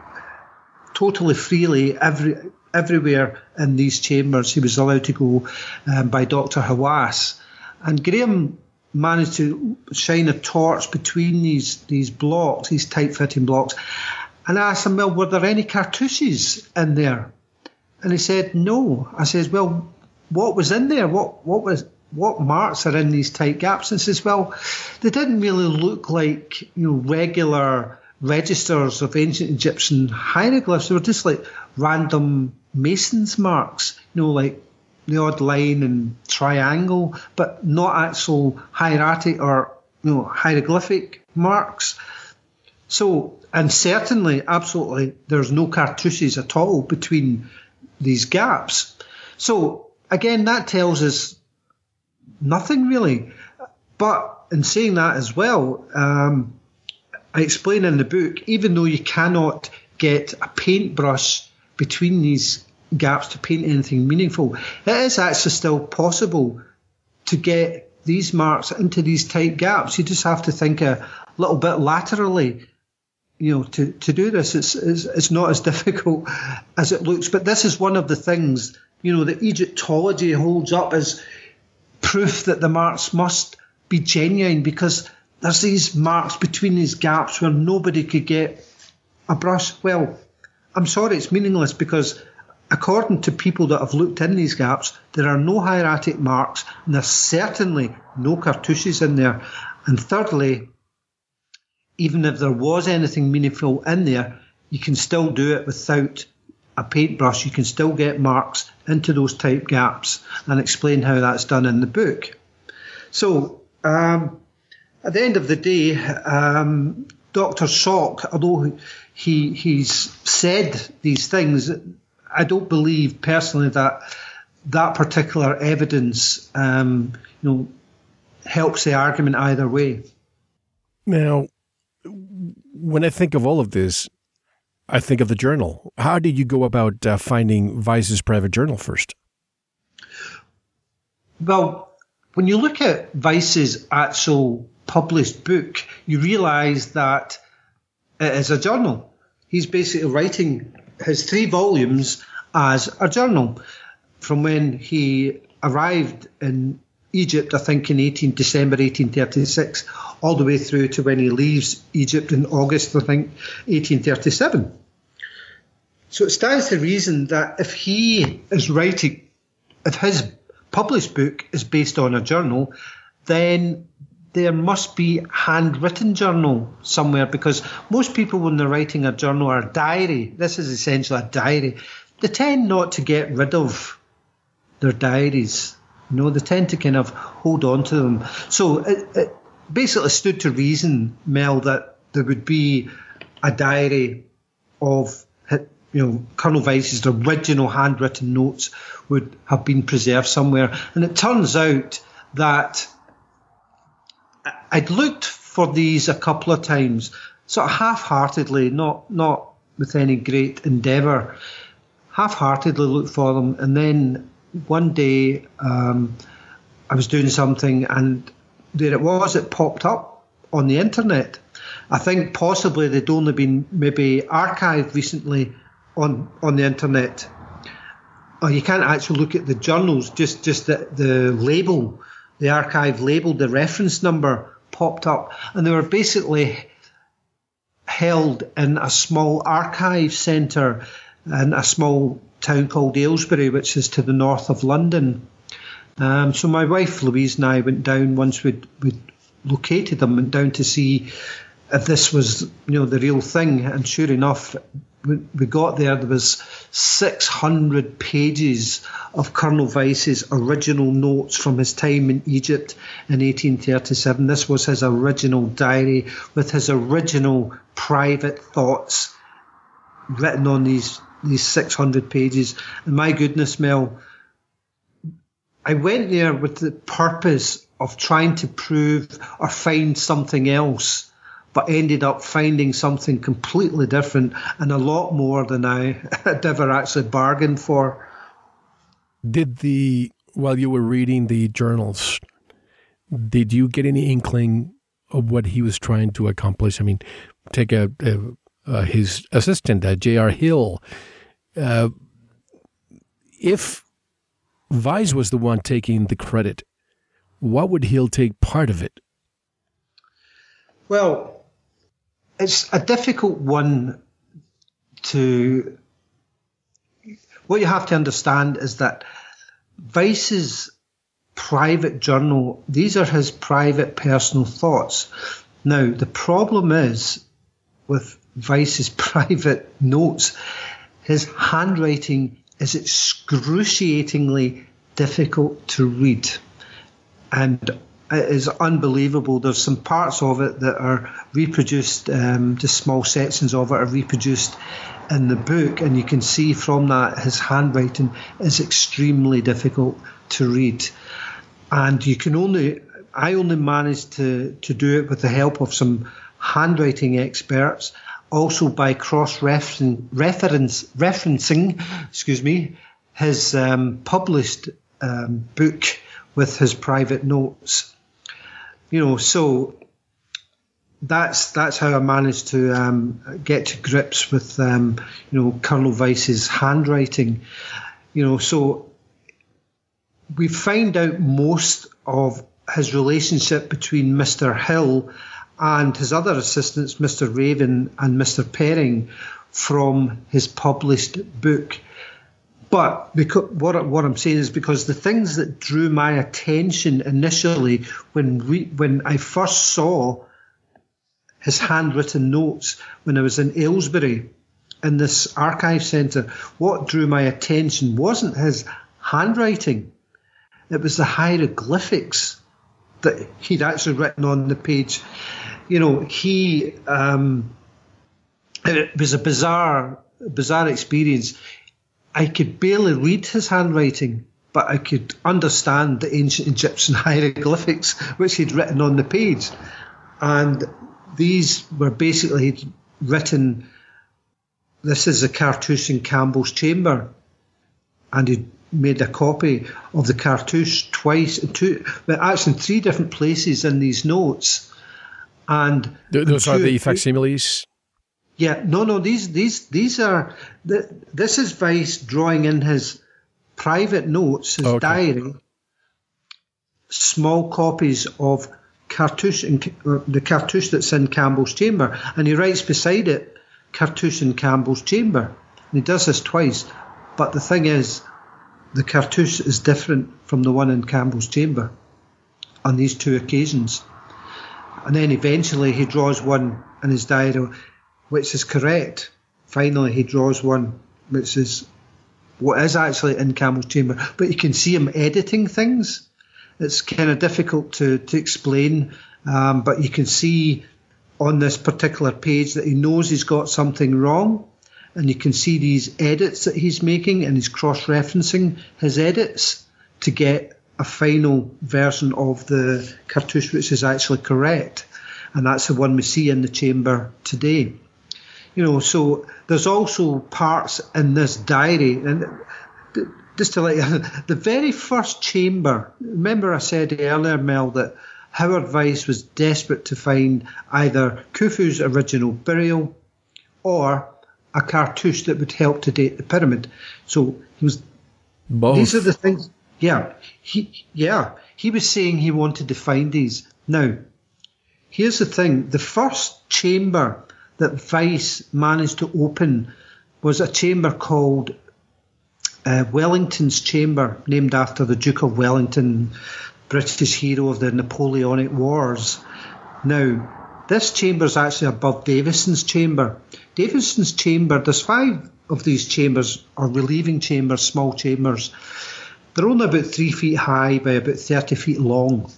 C: totally freely every everywhere in these chambers. He was allowed to go um, by Dr. Hawass. And Graham managed to shine a torch between these, these blocks, these tight fitting blocks. And I asked him, Well, were there any cartouches in there? And he said, No. I says, Well, what was in there? What what was what marks are in these tight gaps? And says, Well, they didn't really look like, you know, regular registers of ancient Egyptian hieroglyphs. They were just like random mason's marks, you know, like the odd line and triangle, but not actual hieratic or you know hieroglyphic marks. So, and certainly, absolutely, there's no cartouches at all between these gaps. So, again, that tells us nothing really. But in saying that as well, um, I explain in the book, even though you cannot get a paintbrush between these gaps to paint anything meaningful, it is actually still possible to get these marks into these tight gaps. You just have to think a little bit laterally, you know, to, to do this. It's, it's, it's not as difficult as it looks. But this is one of the things, you know, that Egyptology holds up as proof that the marks must be genuine because there's these marks between these gaps where nobody could get a brush. Well, I'm sorry, it's meaningless because according to people that have looked in these gaps, there are no hieratic marks and there's certainly no cartouches in there. And thirdly, even if there was anything meaningful in there, you can still do it without a paintbrush. You can still get marks into those tight gaps and explain how that's done in the book. So, um, at the end of the day, um, Dr. Schoch, although he he's said these things, I don't believe personally that that particular evidence, um, you know, helps the argument either way.
B: Now, when I think of all of this, I think of the journal. How did you go about uh, finding Vyse's private journal first?
C: Well, when you look at Vyse's actual published book, you realize that it is a journal. He's basically writing his three volumes as a journal from when he arrived in Egypt, I think in 18 December 1836, all the way through to when he leaves Egypt in August, I think 1837. So it stands to reason that if he is writing, if his published book is based on a journal, then there must be handwritten journal somewhere because most people when they're writing a journal or a diary, this is essentially a diary, they tend not to get rid of their diaries. You know, they tend to kind of hold on to them. So it, it basically stood to reason, Mel, that there would be a diary of you know, Colonel Vyse's original handwritten notes would have been preserved somewhere. And it turns out that I'd looked for these a couple of times, sort of half-heartedly, not not with any great endeavour. Half-heartedly looked for them, and then one day um, I was doing something, and there it was. It popped up on the internet. I think possibly they'd only been maybe archived recently on on the internet. Oh, you can't actually look at the journals, just just the, the label, the archive label, the reference number popped up, and they were basically held in a small archive centre in a small town called Aylesbury, which is to the north of London. Um, so my wife Louise and I went down once we'd, we'd located them, went down to see if this was you know the real thing, and sure enough, we got there, there was 600 pages of Colonel Vyse's original notes from his time in Egypt in 1837. This was his original diary with his original private thoughts written on these these 600 pages. And my goodness, Mel, I went there with the purpose of trying to prove or find something else but ended up finding something completely different and a lot more than I had ever actually bargained for.
B: Did the, while you were reading the journals, did you get any inkling of what he was trying to accomplish? I mean, take a, a his assistant, J.R. Hill. Uh, if Vyse was the one taking the credit, what would Hill take part of it?
C: Well, it's a difficult one to. What you have to understand is that Vyse's private journal, these are his private personal thoughts. Now, the problem is with Vyse's private notes, his handwriting is excruciatingly difficult to read. And it is unbelievable. There's some parts of it that are reproduced, um, just small sections of it are reproduced in the book, and you can see from that his handwriting is extremely difficult to read. And you can only, I only managed to, to do it with the help of some handwriting experts, also by cross reference, referencing, excuse me, his um, published um, book with his private notes you know, so that's that's how I managed to um, get to grips with um, you know Colonel Vyse's handwriting. You know, so we find out most of his relationship between Mr. Hill and his other assistants, Mr. Raven and Mr. Perring, from his published book. But because, what, what I'm saying is because the things that drew my attention initially when we, when I first saw his handwritten notes when I was in Aylesbury in this archive centre, what drew my attention wasn't his handwriting, it was the hieroglyphics that he'd actually written on the page. You know, he um, it was a bizarre, bizarre experience. I could barely read his handwriting, but I could understand the ancient Egyptian hieroglyphics which he'd written on the page. And these were basically written. This is a cartouche in Campbell's chamber, and he made a copy of the cartouche twice, two, but actually in three different places in these notes. And
B: those are the facsimiles.
C: Yeah, no, no. These, these, these are. This is Vyse drawing in his private notes, his okay. diary, small copies of cartouche in, uh, the cartouche that's in Campbell's chamber, and he writes beside it, cartouche in Campbell's chamber. And he does this twice, but the thing is, the cartouche is different from the one in Campbell's chamber on these two occasions. And then eventually he draws one in his diary which is correct. Finally, he draws one which is what is actually in Campbell's chamber, but you can see him editing things. It's kind of difficult to, to explain, um, but you can see on this particular page that he knows he's got something wrong, and you can see these edits that he's making, and he's cross referencing his edits to get a final version of the cartouche which is actually correct. And that's the one we see in the chamber today. You know, so there's also parts in this diary, and just to let you, the very first chamber. Remember, I said earlier, Mel, that Howard Vyse was desperate to find either Khufu's original burial or a cartouche that would help to date the pyramid. So he was.
B: Both.
C: These are the things. Yeah, he yeah he was saying he wanted to find these. Now, here's the thing: the first chamber that Vyse managed to open was a chamber called uh, Wellington's Chamber, named after the Duke of Wellington, British hero of the Napoleonic Wars. Now, this chamber is actually above Davison's chamber. Davison's chamber, there's five of these chambers, or relieving chambers, small chambers. They're only about three feet high by about 30 feet long.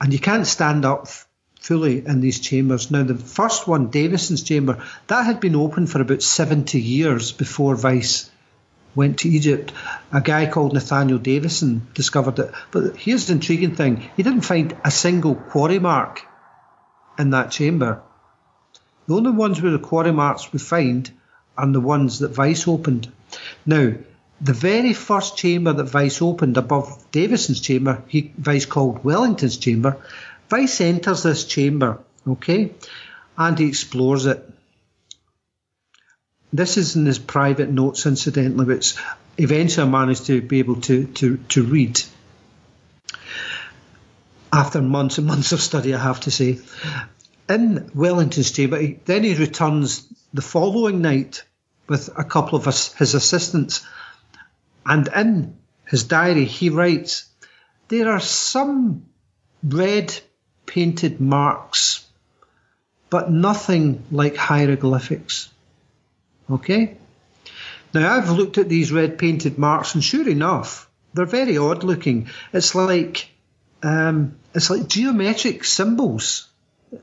C: And you can't stand up fully in these chambers. Now, the first one, Davison's chamber, that had been open for about 70 years before Vyse went to Egypt. A guy called Nathaniel Davison discovered it. But here's the intriguing thing he didn't find a single quarry mark in that chamber. The only ones where the quarry marks we find are the ones that Vyse opened. Now, the very first chamber that Vyse opened above Davison's chamber, he Vyse called Wellington's chamber. Vyse enters this chamber, okay, and he explores it. This is in his private notes, incidentally, which eventually I managed to be able to, to, to read after months and months of study, I have to say. In Wellington's chamber, he, then he returns the following night with a couple of his assistants, and in his diary he writes, "There are some red painted marks, but nothing like hieroglyphics." Okay? Now, I've looked at these red painted marks, and sure enough, they're very odd looking. It's like um, it's like geometric symbols.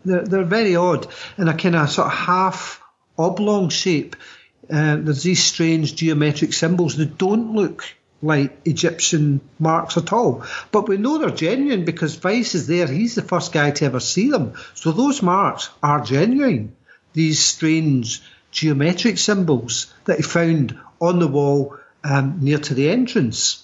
C: They're, they're very odd in a kind of sort of half oblong shape. Uh, there's these strange geometric symbols that don't look like Egyptian marks at all. But we know they're genuine because Vyse is there. He's the first guy to ever see them. So those marks are genuine. These strange geometric symbols that he found on the wall um, near to the entrance.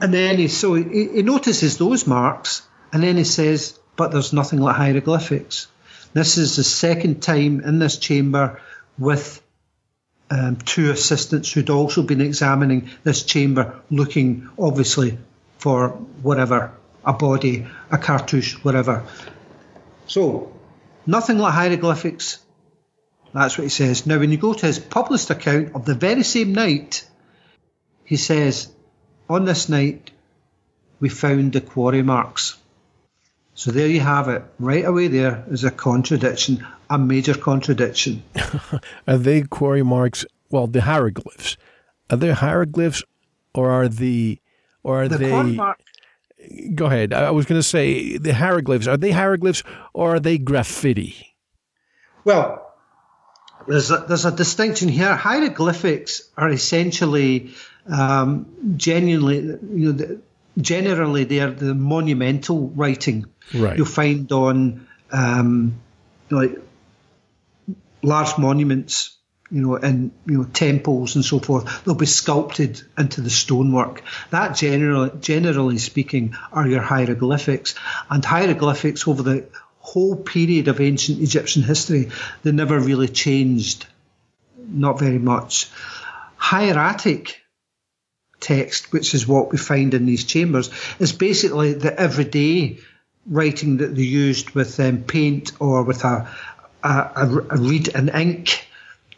C: And then he so he, he notices those marks, and then he says, "But there's nothing like hieroglyphics." This is the second time in this chamber with um, two assistants who'd also been examining this chamber, looking obviously for whatever a body, a cartouche, whatever. So, nothing like hieroglyphics. That's what he says. Now, when you go to his published account of the very same night, he says, On this night, we found the quarry marks. So there you have it. Right away, there is a contradiction, a major contradiction.
B: are they quarry marks? Well, the hieroglyphs. Are they hieroglyphs, or are the, or are
C: The
B: they? Go ahead. I was going to say the hieroglyphs. Are they hieroglyphs or are they graffiti?
C: well, there's a, there's a distinction here. Hieroglyphics are essentially, um, genuinely, you know, the, generally they are the monumental writing
B: Right.
C: you'll find on um, like large monuments, you know, in you know temples and so forth. They'll be sculpted into the stonework. That generally, generally speaking, are your hieroglyphics. And hieroglyphics over the whole period of ancient Egyptian history, they never really changed, not very much. Hieratic text, which is what we find in these chambers, is basically the everyday writing that they used with um, paint or with a, a, a, reed and ink.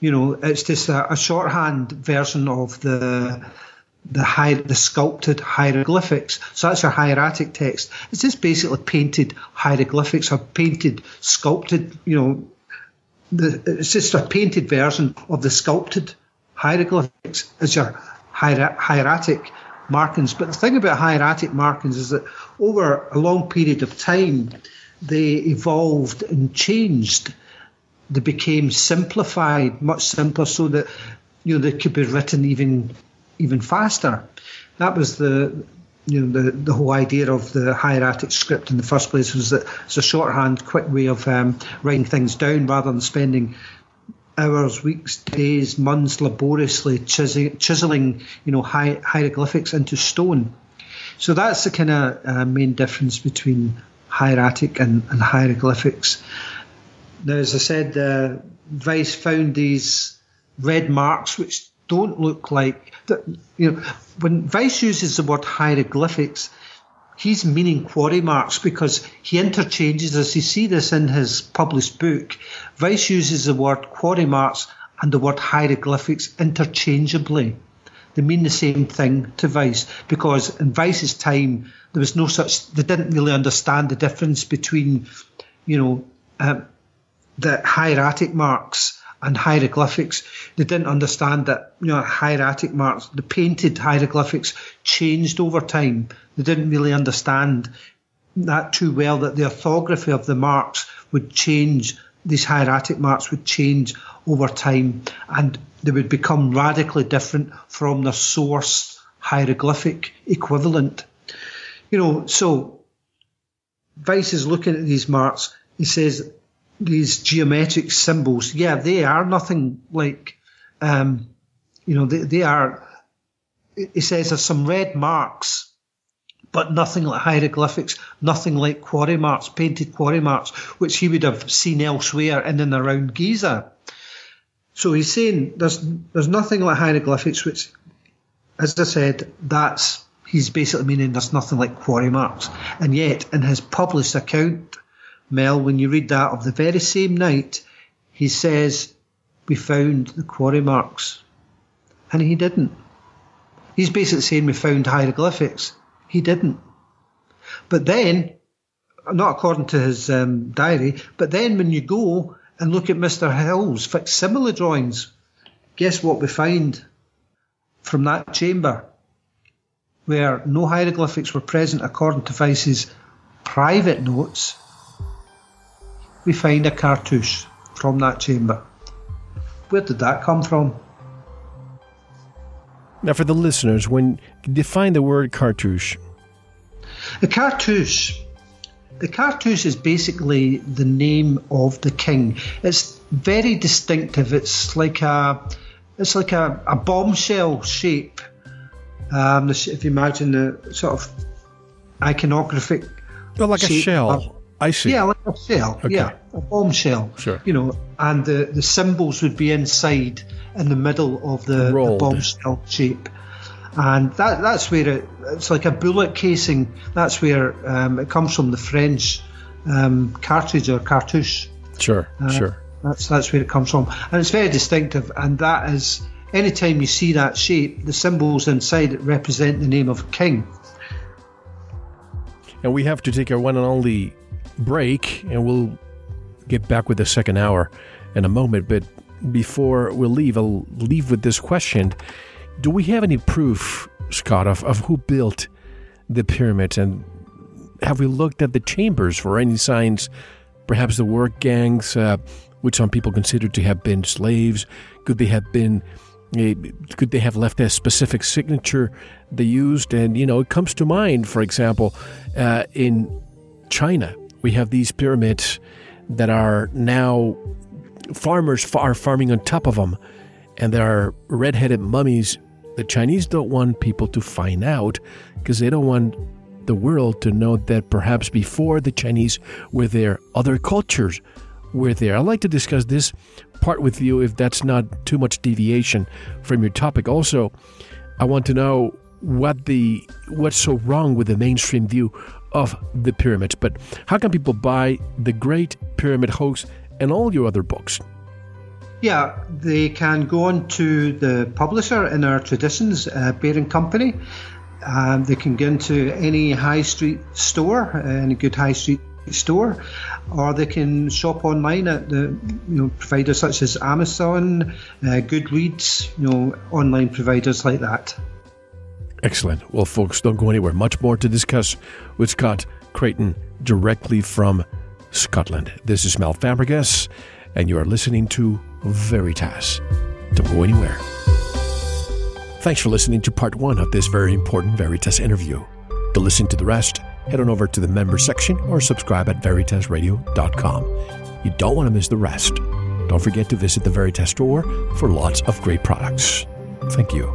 C: You know, it's just a, a shorthand version of the the the sculpted hieroglyphics. So that's your hieratic text. It's just basically painted hieroglyphics or painted, sculpted. You know, the, it's just a painted version of the sculpted hieroglyphics as your hier- hieratic markings. But the thing about hieratic markings is that over a long period of time, they evolved and changed. They became simplified, much simpler, so that you know they could be written even even faster. That was the you know the, the whole idea of the hieratic script in the first place was that it's a shorthand, quick way of um, writing things down rather than spending hours, weeks, days, months laboriously chiseling, chiseling you know hi- hieroglyphics into stone. So that's the kind of uh, main difference between hieratic and, and, hieroglyphics. Now, as I said, uh, Vyse found these red marks which don't look like that. you know when Vyse uses the word hieroglyphics, he's meaning quarry marks because he interchanges as you see this in his published book. Vyse uses the word quarry marks and the word hieroglyphics interchangeably. They mean the same thing to Vyse because in Vyse's time there was no such. They didn't really understand the difference between, you know, uh, the hieratic marks and hieroglyphics. They didn't understand that you know hieratic marks, the painted hieroglyphics, changed over time. They didn't really understand that too well. That the orthography of the marks would change. These hieratic marks would change over time, and they would become radically different from the source hieroglyphic equivalent. You know, so Vyse is looking at these marks. He says these geometric symbols, yeah, they are nothing like, um, you know, they, they are, it says there's some red marks, but nothing like hieroglyphics, nothing like quarry marks, painted quarry marks, which he would have seen elsewhere in and around Giza. So he's saying there's, there's nothing like hieroglyphics, which, as I said, that's, he's basically meaning there's nothing like quarry marks. And yet, in his published account, Mel, when you read that of the very same night, he says, We found the quarry marks. And he didn't. He's basically saying we found hieroglyphics. He didn't. But then, not according to his um, diary, but then when you go and look at Mr. Hill's facsimile drawings, guess what we find from that chamber? Where no hieroglyphics were present according to Vyse's private notes we find a cartouche from that chamber. Where did that come from?
B: Now, for the listeners, when define the word cartouche.
C: The cartouche. The cartouche is basically the name of the king. It's very distinctive. It's like a, it's like a, a bombshell shape. Um, if you imagine the sort of iconographic,
B: well, like a shell. I see.
C: Yeah, like a shell. Okay. Yeah, a bombshell.
B: Sure.
C: You know, and the, the symbols would be inside in the middle of the, the bombshell shape. And that that's where it, it's like a bullet casing. That's where um, it comes from the French um, cartridge or cartouche.
B: Sure, uh, sure.
C: That's that's where it comes from, and it's very distinctive. And that is, anytime you see that shape, the symbols inside it represent the name of a king.
B: And we have to take our one and only break, and we'll get back with the second hour in a moment. But before we leave, I'll leave with this question Do we have any proof, Scott, of, of who built the pyramids? And have we looked at the chambers for any signs, perhaps the work gangs, uh, which some people consider to have been slaves? Could they have been eh, could they have left a specific signature they used? And, you know, it comes to mind, for example, uh, in China, we have these pyramids that are now farmers are farming on top of them, and there are red-headed mummies. The Chinese don't want people to find out because they don't want the world to know that perhaps before the Chinese were there, other cultures were there. I'd like to discuss this part with you if that's not too much deviation from your topic. Also, I want to know what the what's so wrong with the mainstream view of the pyramids. But how can people buy The Great Pyramid Hoax and all your other books?
C: Yeah, they can go on to the publisher Inner Traditions, uh, Bear & Company. Um, they can go into any high street store, any good high street store, or they can shop online at the you know providers such as Amazon, uh, Goodreads, you know online providers like that.
B: Excellent. Well, folks, don't go anywhere. Much more to discuss with Scott Creighton directly from Scotland. This is Mel Fabregas, and you are listening to Veritas. Don't go anywhere. Thanks for listening to part one of this very important Veritas interview. To listen to the rest, head on over to the member section or subscribe at veritasradio.com. You don't want to miss the rest. Don't forget to visit the Veritas store for lots of great products. Thank you.